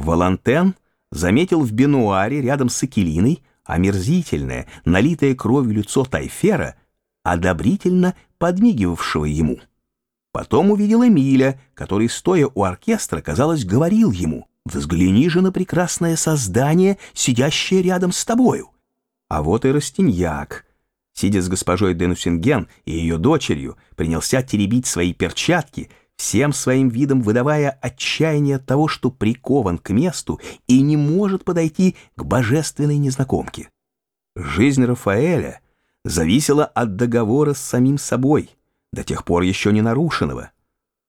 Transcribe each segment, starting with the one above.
Валантен заметил в бенуаре рядом с Акелиной омерзительное, налитое кровью лицо Тайфера, одобрительно подмигивавшего ему. Потом увидел Эмиля, который, стоя у оркестра, казалось, говорил ему «Взгляни же на прекрасное создание, сидящее рядом с тобою». А вот и Растиньяк, сидя с госпожой Денусинген и ее дочерью, принялся теребить свои перчатки, всем своим видом выдавая отчаяние от того, что прикован к месту и не может подойти к божественной незнакомке. Жизнь Рафаэля зависела от договора с самим собой — до тех пор еще не нарушенного.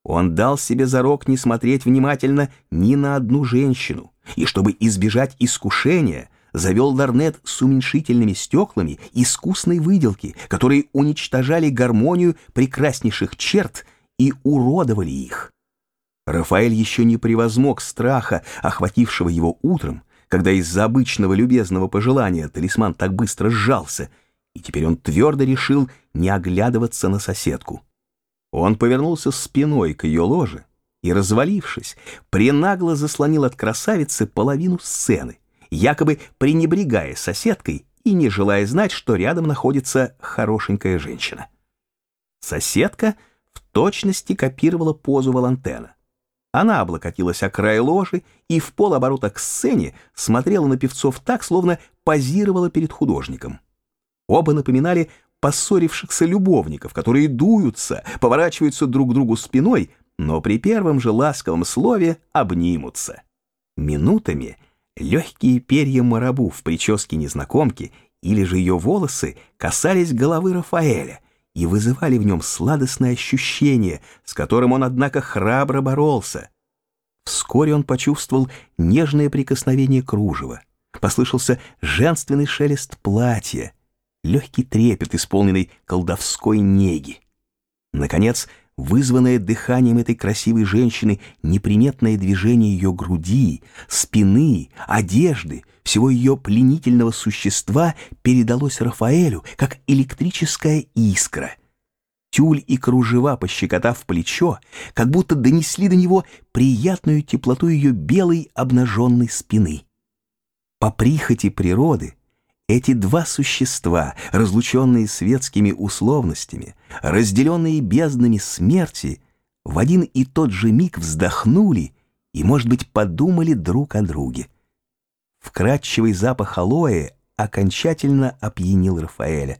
Он дал себе зарок не смотреть внимательно ни на одну женщину, и чтобы избежать искушения, завел ларнет с уменьшительными стеклами искусной выделки, которые уничтожали гармонию прекраснейших черт и уродовали их. Рафаэль еще не превозмог страха, охватившего его утром, когда из-за обычного любезного пожелания талисман так быстро сжался — и теперь он твердо решил не оглядываться на соседку. Он повернулся спиной к ее ложе и, развалившись, пренагло заслонил от красавицы половину сцены, якобы пренебрегая соседкой и не желая знать, что рядом находится хорошенькая женщина. Соседка точности копировала позу Валантена. Она облокотилась о край ложи и в полоборота к сцене смотрела на певцов так, словно позировала перед художником. Оба напоминали поссорившихся любовников, которые дуются, поворачиваются друг к другу спиной, но при первом же ласковом слове обнимутся. Минутами легкие перья марабу в прическе незнакомки или же ее волосы касались головы Рафаэля и вызывали в нем сладостное ощущение, с которым он, однако, храбро боролся. Вскоре он почувствовал нежное прикосновение кружева. Послышался женственный шелест платья — легкий трепет, исполненный колдовской неги. Наконец, вызванное дыханием этой красивой женщины неприметное движение ее груди, спины, одежды, всего ее пленительного существа передалось Рафаэлю, как электрическая искра. Тюль и кружева, пощекотав плечо, как будто донесли до него приятную теплоту ее белой обнаженной спины. По прихоти природы — эти два существа, разлученные светскими условностями, разделенные безднами смерти, в один и тот же миг вздохнули и, может быть, подумали друг о друге. Вкрадчивый запах алоэ окончательно опьянил Рафаэля.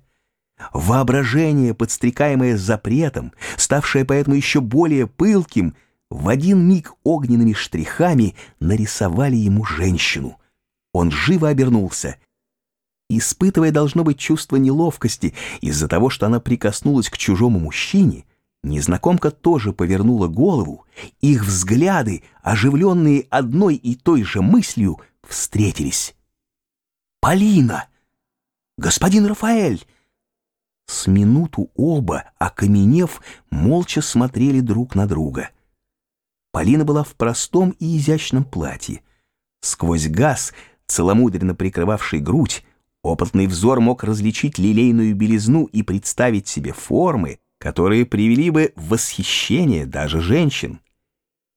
Воображение, подстрекаемое запретом, ставшее поэтому еще более пылким, в один миг огненными штрихами нарисовали ему женщину. Он живо обернулся — Испытывая, должно быть, чувство неловкости из-за того, что она прикоснулась к чужому мужчине, незнакомка тоже повернула голову, их взгляды, оживленные одной и той же мыслью, встретились. «Полина! Господин Рафаэль!» С минуту оба, окаменев, молча смотрели друг на друга. Полина была в простом и изящном платье. Сквозь газ, целомудренно прикрывавший грудь, Опытный взор мог различить лилейную белизну и представить себе формы, которые привели бы в восхищение даже женщин.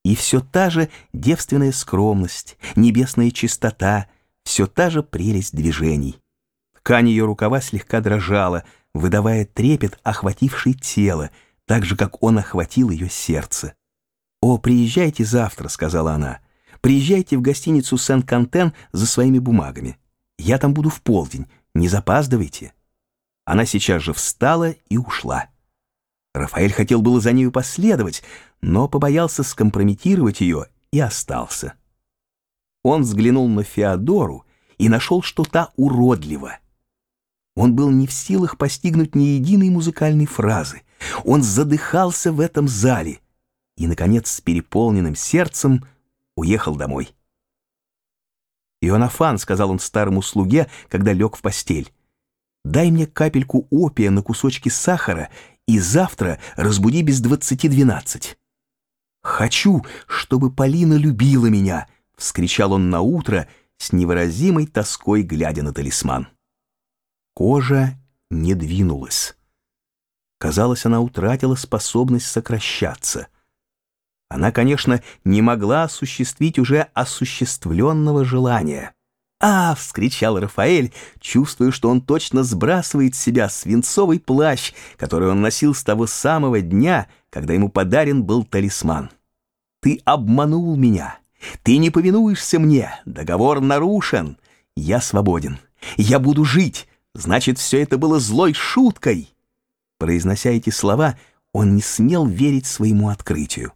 И все та же девственная скромность, небесная чистота, все та же прелесть движений. Ткань ее рукава слегка дрожала, выдавая трепет, охвативший тело, так же, как он охватил ее сердце. «О, приезжайте завтра», — сказала она. «Приезжайте в гостиницу Сен-Кантен за своими бумагами». Я там буду в полдень, не запаздывайте». Она сейчас же встала и ушла. Рафаэль хотел было за нею последовать, но побоялся скомпрометировать ее и остался. Он взглянул на Феодору и нашел, что та уродлива. Он был не в силах постигнуть ни единой музыкальной фразы. Он задыхался в этом зале и, наконец, с переполненным сердцем уехал домой. «Ионафан», — сказал он старому слуге, когда лег в постель, — «дай мне капельку опия на кусочки сахара и завтра разбуди без двадцати двенадцать». «Хочу, чтобы Полина любила меня», — вскричал он на утро с невыразимой тоской, глядя на талисман. Кожа не двинулась. Казалось, она утратила способность сокращаться. Она, конечно, не могла осуществить уже осуществленного желания. «А!» — вскричал Рафаэль, чувствуя, что он точно сбрасывает с себя свинцовый плащ, который он носил с того самого дня, когда ему подарен был талисман. «Ты обманул меня! Ты не повинуешься мне! Договор нарушен! Я свободен! Я буду жить! Значит, все это было злой шуткой!» Произнося эти слова, он не смел верить своему открытию.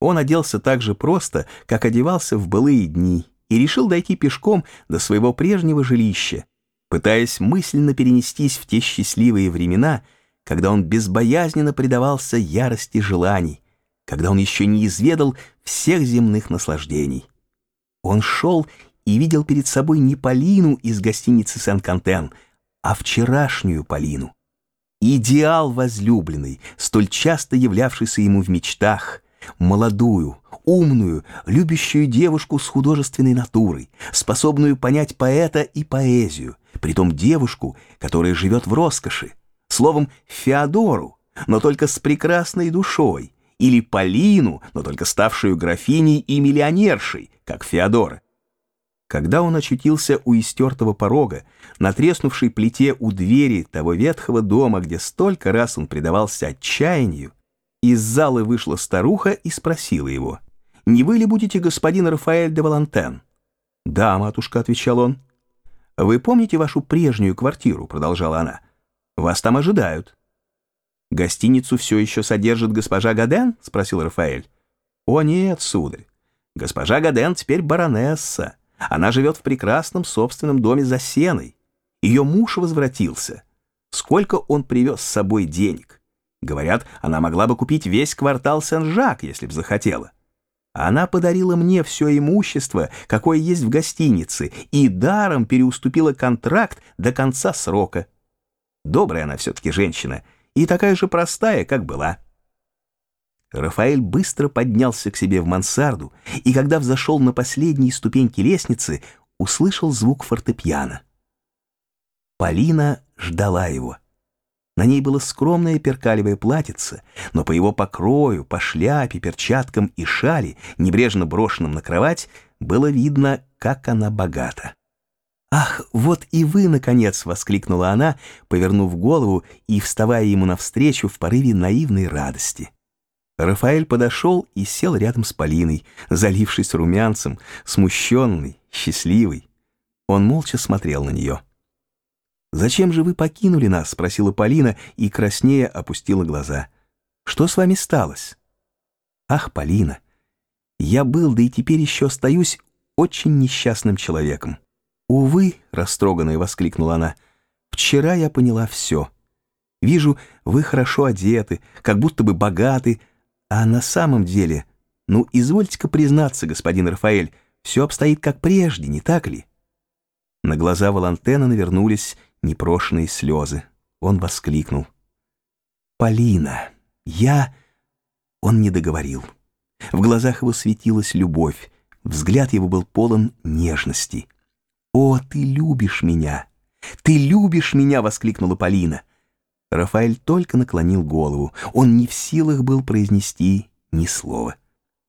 Он оделся так же просто, как одевался в былые дни, и решил дойти пешком до своего прежнего жилища, пытаясь мысленно перенестись в те счастливые времена, когда он безбоязненно предавался ярости желаний, когда он еще не изведал всех земных наслаждений. Он шел и видел перед собой не Полину из гостиницы Сен-Кантен, а вчерашнюю Полину. Идеал возлюбленный, столь часто являвшийся ему в мечтах, молодую, умную, любящую девушку с художественной натурой, способную понять поэта и поэзию, притом девушку, которая живет в роскоши, словом, Феодору, но только с прекрасной душой, или Полину, но только ставшую графиней и миллионершей, как Феодора. Когда он очутился у истертого порога, на треснувшей плите у двери того ветхого дома, где столько раз он предавался отчаянию, из залы вышла старуха и спросила его, «Не вы ли будете господин Рафаэль де Валантен?» «Да, матушка», — отвечал он. «Вы помните вашу прежнюю квартиру?» — продолжала она. «Вас там ожидают». «Гостиницу все еще содержит госпожа Гаден?» — спросил Рафаэль. «О нет, сударь. Госпожа Гаден теперь баронесса. Она живет в прекрасном собственном доме за сеной. Ее муж возвратился. Сколько он привез с собой денег?» Говорят, она могла бы купить весь квартал Сен-Жак, если бы захотела. Она подарила мне все имущество, какое есть в гостинице, и даром переуступила контракт до конца срока. Добрая она все-таки женщина, и такая же простая, как была. Рафаэль быстро поднялся к себе в мансарду, и когда взошел на последние ступеньки лестницы, услышал звук фортепиано. Полина ждала его. На ней было скромное перкалевое платьице, но по его покрою, по шляпе, перчаткам и шали, небрежно брошенным на кровать, было видно, как она богата. «Ах, вот и вы, наконец!» — воскликнула она, повернув голову и вставая ему навстречу в порыве наивной радости. Рафаэль подошел и сел рядом с Полиной, залившись румянцем, смущенный, счастливый. Он молча смотрел на нее. «Зачем же вы покинули нас?» — спросила Полина и краснея опустила глаза. «Что с вами сталось?» «Ах, Полина, я был, да и теперь еще остаюсь очень несчастным человеком». «Увы», — растроганная воскликнула она, — «вчера я поняла все. Вижу, вы хорошо одеты, как будто бы богаты, а на самом деле, ну, извольте-ка признаться, господин Рафаэль, все обстоит как прежде, не так ли?» На глаза Валантена навернулись непрошенные слезы. Он воскликнул. «Полина, я...» Он не договорил. В глазах его светилась любовь, взгляд его был полон нежности. «О, ты любишь меня! Ты любишь меня!» — воскликнула Полина. Рафаэль только наклонил голову. Он не в силах был произнести ни слова.